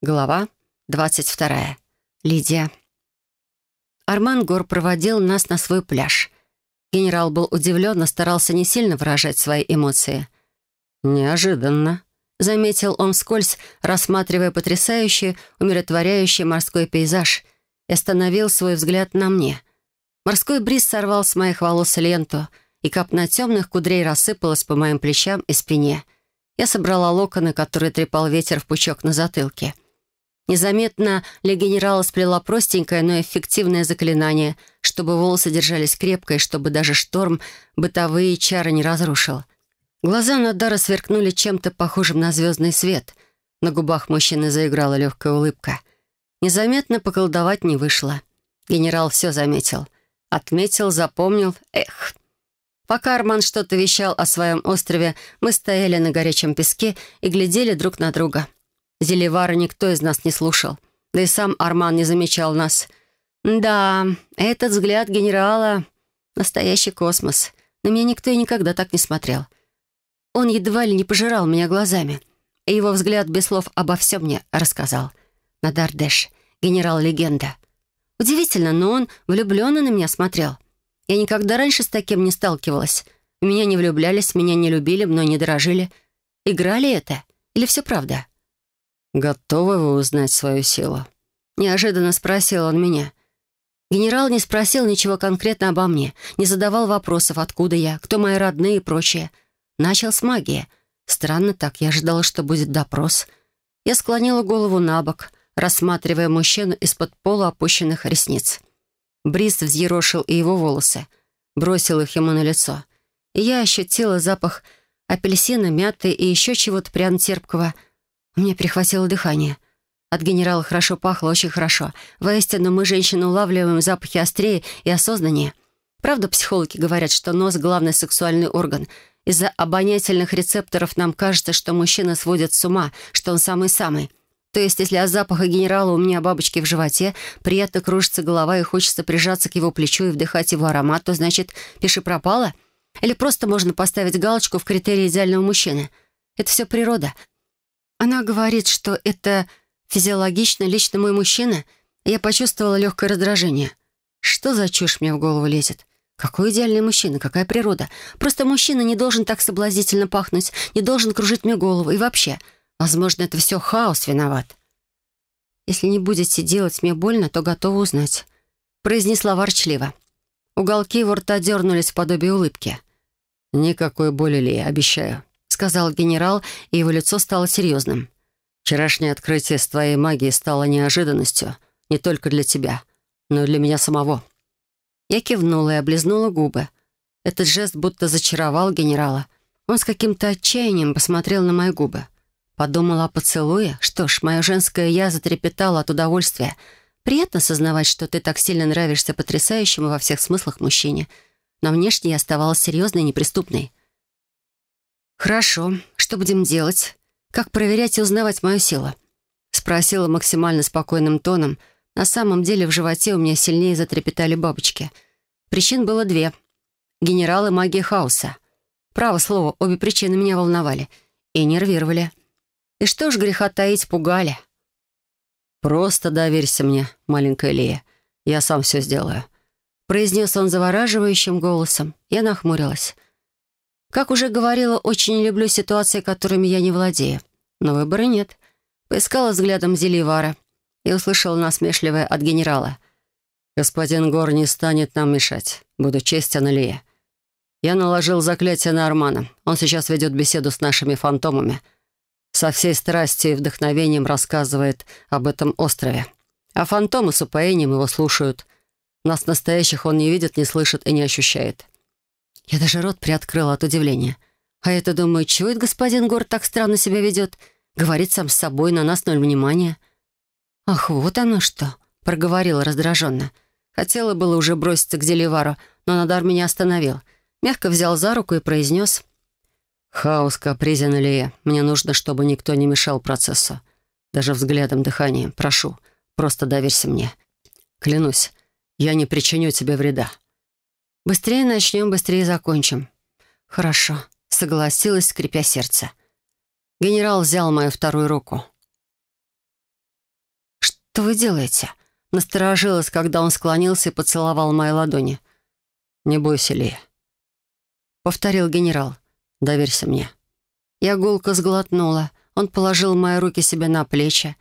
Глава 22. Лидия. Арман Гор проводил нас на свой пляж. Генерал был удивлен, но старался не сильно выражать свои эмоции. «Неожиданно», — заметил он вскользь, рассматривая потрясающий, умиротворяющий морской пейзаж, и остановил свой взгляд на мне. Морской бриз сорвал с моих волос ленту, и капна темных кудрей рассыпалась по моим плечам и спине. Я собрала локоны, которые трепал ветер в пучок на затылке — Незаметно для генерала сплела простенькое, но эффективное заклинание, чтобы волосы держались крепко и чтобы даже шторм бытовые чары не разрушил. Глаза Надара сверкнули чем-то похожим на звездный свет. На губах мужчины заиграла легкая улыбка. Незаметно поколдовать не вышло. Генерал все заметил. Отметил, запомнил. Эх! Пока Арман что-то вещал о своем острове, мы стояли на горячем песке и глядели друг на друга — Зелевара никто из нас не слушал. Да и сам Арман не замечал нас. Да, этот взгляд генерала — настоящий космос. На меня никто и никогда так не смотрел. Он едва ли не пожирал меня глазами. И его взгляд без слов обо всем мне рассказал. Надардеш, генерал-легенда. Удивительно, но он влюбленно на меня смотрел. Я никогда раньше с таким не сталкивалась. Меня не влюблялись, меня не любили, мной не дорожили. Играли это? Или все правда?» «Готовы вы узнать свою силу?» Неожиданно спросил он меня. Генерал не спросил ничего конкретно обо мне, не задавал вопросов, откуда я, кто мои родные и прочее. Начал с магии. Странно так, я ожидала, что будет допрос. Я склонила голову на бок, рассматривая мужчину из-под полуопущенных ресниц. Бриз взъерошил и его волосы, бросил их ему на лицо. И я ощутила запах апельсина, мяты и еще чего-то пряно-терпкого — мне перехватило дыхание. От генерала хорошо пахло, очень хорошо. Воистину, мы, женщины, улавливаем запахи острее и осознаннее. Правда, психологи говорят, что нос — главный сексуальный орган. Из-за обонятельных рецепторов нам кажется, что мужчина сводит с ума, что он самый-самый. То есть, если от запаха генерала у меня бабочки в животе, приятно кружится голова и хочется прижаться к его плечу и вдыхать его аромат, то значит, пиши пропало? Или просто можно поставить галочку в критерии идеального мужчины? Это все природа — она говорит, что это физиологично лично мой мужчина. Я почувствовала легкое раздражение. Что за чушь мне в голову лезет? Какой идеальный мужчина, какая природа. Просто мужчина не должен так соблазнительно пахнуть, не должен кружить мне голову. И вообще, возможно, это все хаос виноват. Если не будете делать мне больно, то готова узнать. Произнесла ворчливо. Уголки его рта дернулись в подобие улыбки. «Никакой боли, Ли, обещаю сказал генерал, и его лицо стало серьезным. «Вчерашнее открытие с твоей магией стало неожиданностью не только для тебя, но и для меня самого». Я кивнула и облизнула губы. Этот жест будто зачаровал генерала. Он с каким-то отчаянием посмотрел на мои губы. Подумала о поцелуе. Что ж, мое женское «я» затрепетало от удовольствия. Приятно сознавать, что ты так сильно нравишься потрясающему во всех смыслах мужчине. Но внешне я оставалась серьезной и неприступной. «Хорошо. Что будем делать? Как проверять и узнавать мою силу?» Спросила максимально спокойным тоном. На самом деле в животе у меня сильнее затрепетали бабочки. Причин было две. Генерал и магия хаоса. Право слово, обе причины меня волновали. И нервировали. И что ж греха таить, пугали. «Просто доверься мне, маленькая Лия. Я сам все сделаю», — произнес он завораживающим голосом. Я нахмурилась. Как уже говорила, очень люблю ситуации, которыми я не владею. Но выбора нет. Поискала взглядом Зеливара и услышала насмешливое от генерала. «Господин Гор не станет нам мешать. Буду честен, Илья. Я наложил заклятие на Армана. Он сейчас ведет беседу с нашими фантомами. Со всей страстью и вдохновением рассказывает об этом острове. А фантомы с упоением его слушают. Нас настоящих он не видит, не слышит и не ощущает. Я даже рот приоткрыла от удивления. А это, думаю, чего это господин Гор так странно себя ведет? Говорит сам с собой, на нас ноль внимания. «Ах, вот оно что!» — проговорила раздраженно. Хотела было уже броситься к Деливару, но Надар меня остановил. Мягко взял за руку и произнес. «Хаос капризен, Илья. Мне нужно, чтобы никто не мешал процессу. Даже взглядом, дыханием. Прошу, просто доверься мне. Клянусь, я не причиню тебе вреда». Быстрее начнем, быстрее закончим. Хорошо, согласилась, скрипя сердце. Генерал взял мою вторую руку. «Что вы делаете?» Насторожилась, когда он склонился и поцеловал мои ладони. «Не бойся, Ли», — повторил генерал. «Доверься мне». Я гулко сглотнула. Он положил мои руки себе на плечи.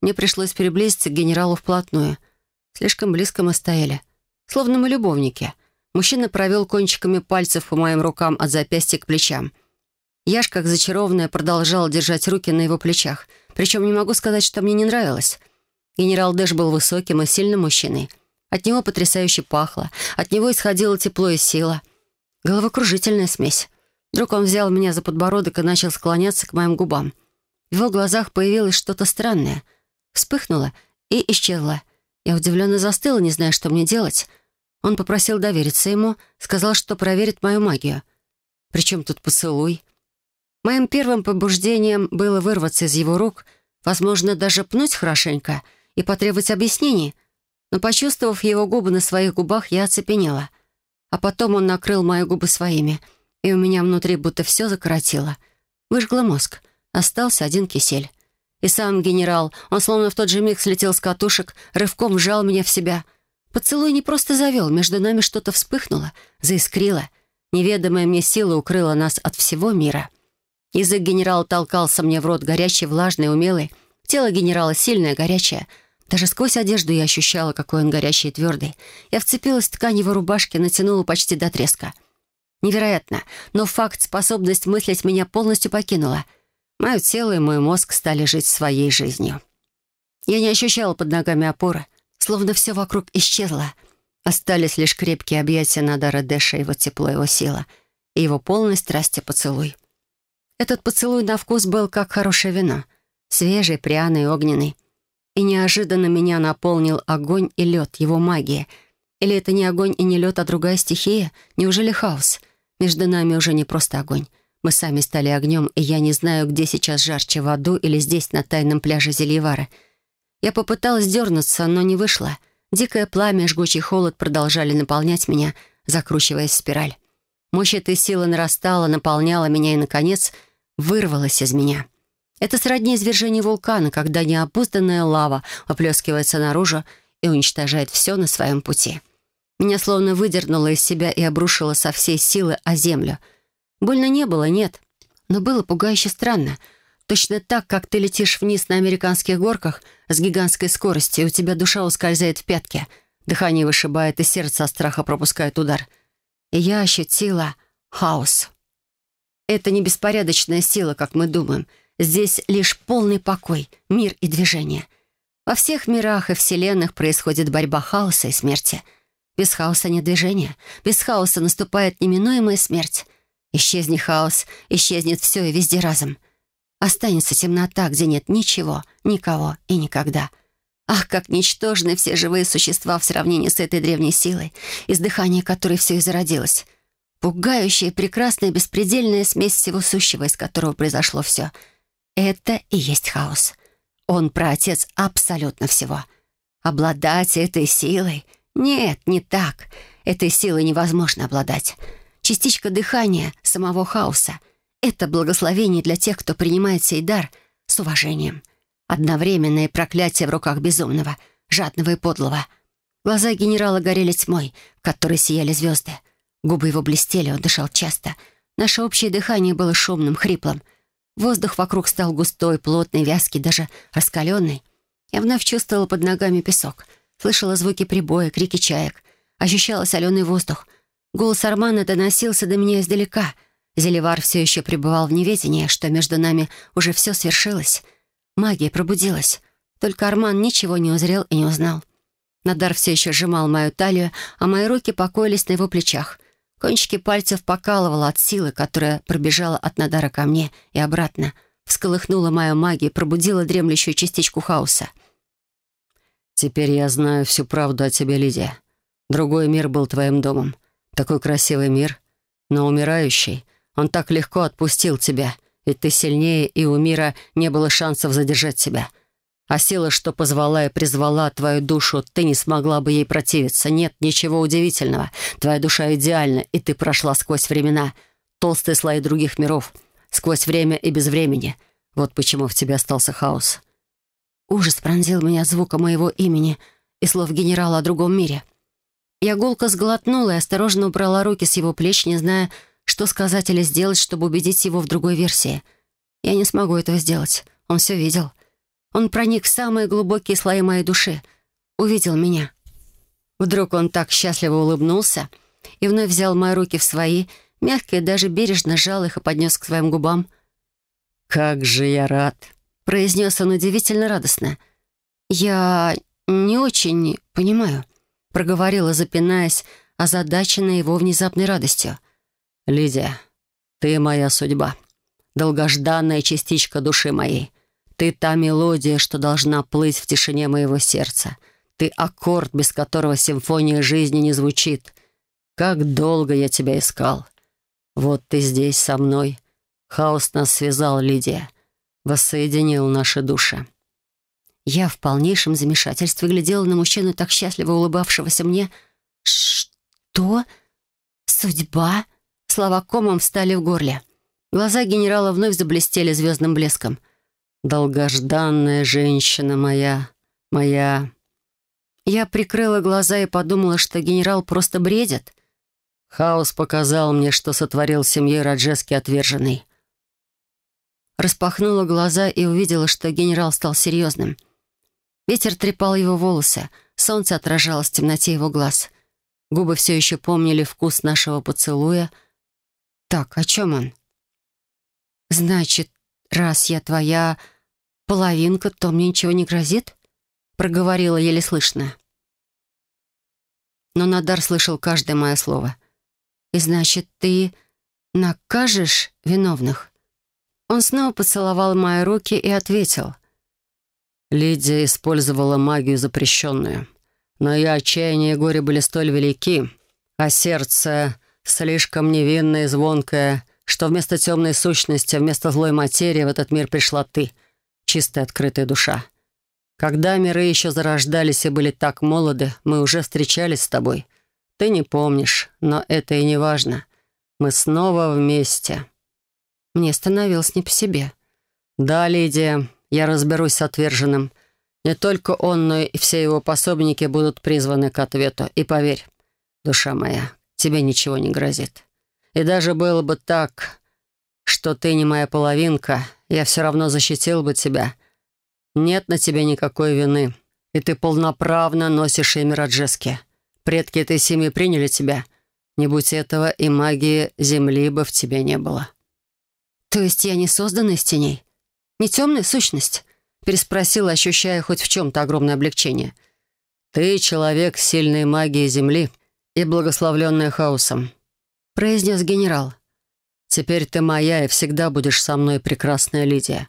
Мне пришлось приблизиться к генералу вплотную. Слишком близко мы стояли. Словно мы любовники. Мужчина провел кончиками пальцев по моим рукам от запястья к плечам. Я как зачарованная, продолжала держать руки на его плечах. Причем не могу сказать, что мне не нравилось. Генерал Дэш был высоким и сильным мужчиной. От него потрясающе пахло. От него исходило тепло и сила. Головокружительная смесь. Вдруг он взял меня за подбородок и начал склоняться к моим губам. В его глазах появилось что-то странное. Вспыхнуло и исчезло. Я удивленно застыла, не зная, что мне делать. Он попросил довериться ему, сказал, что проверит мою магию. Причем тут поцелуй? Моим первым побуждением было вырваться из его рук, возможно, даже пнуть хорошенько — и потребовать объяснений, но, почувствовав его губы на своих губах, я оцепенела. А потом он накрыл мои губы своими, и у меня внутри будто все закоротило. Выжгло мозг. Остался один кисель. И сам генерал, он словно в тот же миг слетел с катушек, рывком вжал меня в себя. Поцелуй не просто завел, между нами что-то вспыхнуло, заискрило. Неведомая мне сила укрыла нас от всего мира. Язык генерала толкался мне в рот, горячий, влажный, умелый. Тело генерала сильное, горячее — даже сквозь одежду я ощущала, какой он горячий и твердый. Я вцепилась в ткань его рубашки, натянула почти до треска. Невероятно, но факт, способность мыслить меня полностью покинула. Мое тело и мой мозг стали жить своей жизнью. Я не ощущала под ногами опоры, словно все вокруг исчезло. Остались лишь крепкие объятия Надара Дэша, его тепло, его сила и его полной страсти поцелуй. Этот поцелуй на вкус был как хорошее вино. Свежий, пряный, огненный. И неожиданно меня наполнил огонь и лед, его магия. Или это не огонь и не лед, а другая стихия? Неужели хаос? Между нами уже не просто огонь. Мы сами стали огнем, и я не знаю, где сейчас жарче, в аду или здесь, на тайном пляже Зельевара. Я попыталась дернуться, но не вышло. Дикое пламя и жгучий холод продолжали наполнять меня, закручиваясь в спираль. Мощь этой силы нарастала, наполняла меня и, наконец, вырвалась из меня. Это сродни извержению вулкана, когда неопузданная лава оплескивается наружу и уничтожает все на своем пути. Меня словно выдернуло из себя и обрушило со всей силы о землю. Больно не было, нет. Но было пугающе странно. Точно так, как ты летишь вниз на американских горках с гигантской скоростью, и у тебя душа ускользает в пятки, дыхание вышибает, и сердце от страха пропускает удар. И я ощутила хаос. Это не беспорядочная сила, как мы думаем — Здесь лишь полный покой, мир и движение. Во всех мирах и вселенных происходит борьба хаоса и смерти. Без хаоса нет движения. Без хаоса наступает неминуемая смерть. Исчезни хаос, исчезнет все и везде разом. Останется темнота, где нет ничего, никого и никогда. Ах, как ничтожны все живые существа в сравнении с этой древней силой, из дыхания которой все и зародилось. Пугающая, прекрасная, беспредельная смесь всего сущего, из которого произошло все — это и есть хаос. Он праотец абсолютно всего. Обладать этой силой? Нет, не так. Этой силой невозможно обладать. Частичка дыхания самого хаоса — это благословение для тех, кто принимает сей дар с уважением. Одновременное проклятие в руках безумного, жадного и подлого. Глаза генерала горели тьмой, в которой сияли звезды. Губы его блестели, он дышал часто. Наше общее дыхание было шумным, хриплым — Воздух вокруг стал густой, плотный, вязкий, даже раскаленный. Я вновь чувствовала под ногами песок. Слышала звуки прибоя, крики чаек. Ощущала соленый воздух. Голос Армана доносился до меня издалека. Зелевар все еще пребывал в неведении, что между нами уже все свершилось. Магия пробудилась. Только Арман ничего не узрел и не узнал. Надар все еще сжимал мою талию, а мои руки покоились на его плечах. Кончики пальцев покалывало от силы, которая пробежала от Надара ко мне и обратно, всколыхнула мою магию, пробудила дремлющую частичку хаоса. «Теперь я знаю всю правду о тебе, Лидия. Другой мир был твоим домом. Такой красивый мир, но умирающий. Он так легко отпустил тебя, ведь ты сильнее, и у мира не было шансов задержать тебя». А сила, что позвала и призвала твою душу, ты не смогла бы ей противиться. Нет ничего удивительного. Твоя душа идеальна, и ты прошла сквозь времена, толстые слои других миров, сквозь время и без времени. Вот почему в тебе остался хаос. Ужас пронзил меня звука моего имени и слов генерала о другом мире. Я гулко сглотнула и осторожно убрала руки с его плеч, не зная, что сказать или сделать, чтобы убедить его в другой версии. Я не смогу этого сделать. Он все видел. Он проник в самые глубокие слои моей души. Увидел меня. Вдруг он так счастливо улыбнулся и вновь взял мои руки в свои, мягко и даже бережно сжал их и поднес к своим губам. «Как же я рад!» — произнес он удивительно радостно. «Я не очень понимаю», — проговорила, запинаясь, озадаченная его внезапной радостью. «Лидия, ты моя судьба, долгожданная частичка души моей. Ты та мелодия, что должна плыть в тишине моего сердца. Ты аккорд, без которого симфония жизни не звучит. Как долго я тебя искал. Вот ты здесь со мной. Хаос нас связал, Лидия воссоединил наши души. Я в полнейшем замешательстве глядела на мужчину, так счастливо улыбавшегося мне. «Что? Судьба?» Слова комом встали в горле. Глаза генерала вновь заблестели звездным блеском. «Долгожданная женщина моя, моя...» Я прикрыла глаза и подумала, что генерал просто бредит. Хаос показал мне, что сотворил семьей Раджески отверженный распахнула глаза и увидела, что генерал стал серьезным. Ветер трепал его волосы, солнце отражалось в темноте его глаз. Губы все еще помнили вкус нашего поцелуя. «Так, о чем он?» «Значит, раз я твоя половинка, то мне ничего не грозит?» проговорила еле слышно. Но Надар слышал каждое мое слово. «И значит, ты накажешь виновных?» Он снова поцеловал мои руки и ответил. Лидия использовала магию запрещенную. Но ее отчаяние и горе были столь велики, а сердце слишком невинное и звонкое, что вместо темной сущности, вместо злой материи в этот мир пришла ты, чистая открытая душа. Когда миры еще зарождались и были так молоды, мы уже встречались с тобой. Ты не помнишь, но это и не важно. Мы снова вместе. Мне становилось не по себе. «Да, Лидия, я разберусь с отверженным. Не только он, но и все его пособники будут призваны к ответу. И поверь, душа моя, тебе ничего не грозит. И даже было бы так, что ты не моя половинка, я все равно защитил бы тебя. Нет на тебе никакой вины, и ты полноправно носишь имя Раджески. Предки этой семьи приняли тебя. Не будь этого, и магии Земли бы в тебе не было». «То есть я не создана из теней? Не темная сущность?» Переспросила, ощущая хоть в чем-то огромное облегчение. «Ты человек сильной магии Земли и благословленная хаосом», произнес генерал. «Теперь ты моя и всегда будешь со мной, прекрасная Лидия.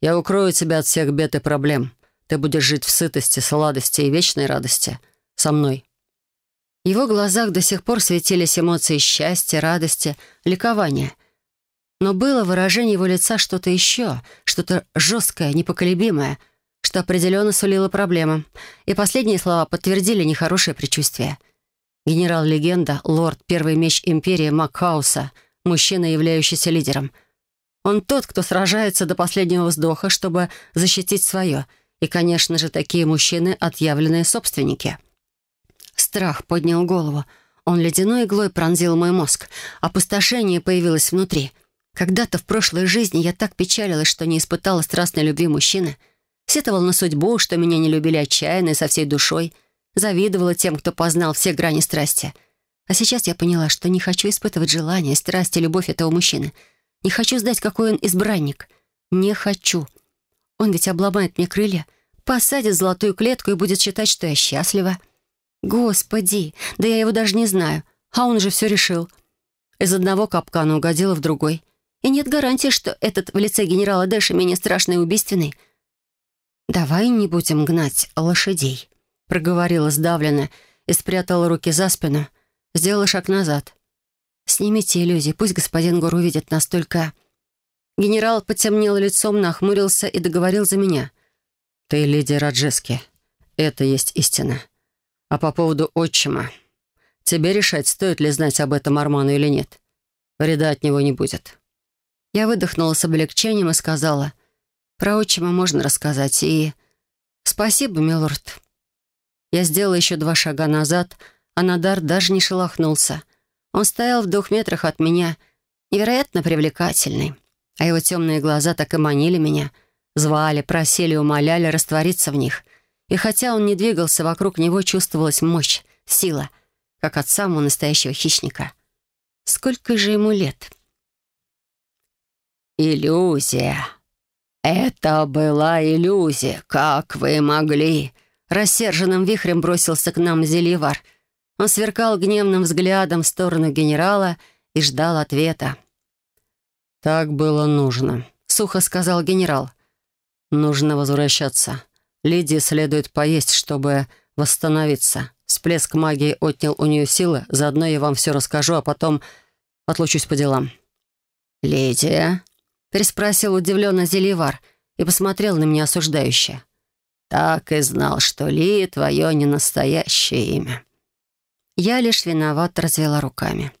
Я укрою тебя от всех бед и проблем. Ты будешь жить в сытости, сладости и вечной радости. Со мной». В его глазах до сих пор светились эмоции счастья, радости, ликования — но было выражение его лица что-то еще, что-то жесткое, непоколебимое, что определенно сулило проблемам. И последние слова подтвердили нехорошее предчувствие. Генерал-легенда, лорд, первый меч империи Макхауса, мужчина, являющийся лидером. Он тот, кто сражается до последнего вздоха, чтобы защитить свое. И, конечно же, такие мужчины — отъявленные собственники. Страх поднял голову. Он ледяной иглой пронзил мой мозг. Опустошение появилось внутри — когда-то в прошлой жизни я так печалилась, что не испытала страстной любви мужчины. Сетовала на судьбу, что меня не любили отчаянно и со всей душой. Завидовала тем, кто познал все грани страсти. А сейчас я поняла, что не хочу испытывать желание, страсть и любовь этого мужчины. Не хочу знать, какой он избранник. Не хочу. Он ведь обломает мне крылья, посадит золотую клетку и будет считать, что я счастлива. Господи, да я его даже не знаю. А он же все решил. Из одного капкана угодила в другой — и нет гарантии, что этот в лице генерала Дэша менее страшный и убийственный. «Давай не будем гнать лошадей», — проговорила сдавленно и спрятала руки за спину, сделала шаг назад. «Снимите иллюзии, пусть господин Гор увидит нас только...» Генерал потемнел лицом, нахмурился и договорил за меня. «Ты леди Раджески. Это есть истина. А по поводу отчима. Тебе решать, стоит ли знать об этом Арману или нет. Вреда от него не будет. Я выдохнула с облегчением и сказала, «Про отчима можно рассказать, и «Спасибо, милорд». Я сделала еще два шага назад, а Надар даже не шелохнулся. Он стоял в двух метрах от меня, невероятно привлекательный, а его темные глаза так и манили меня, звали, просили, умоляли раствориться в них. И хотя он не двигался, вокруг него чувствовалась мощь, сила, как от самого настоящего хищника. Сколько же ему лет? «Иллюзия. Это была иллюзия. Как вы могли?» Рассерженным вихрем бросился к нам Зельевар. Он сверкал гневным взглядом в сторону генерала и ждал ответа. «Так было нужно», — сухо сказал генерал. «Нужно возвращаться. Лидии следует поесть, чтобы восстановиться. Всплеск магии отнял у нее силы. Заодно я вам все расскажу, а потом отлучусь по делам». «Лидия?» — переспросил удивленно Зельевар и посмотрел на меня осуждающе. «Так и знал, что Ли — твое ненастоящее имя». Я лишь виноват развела руками.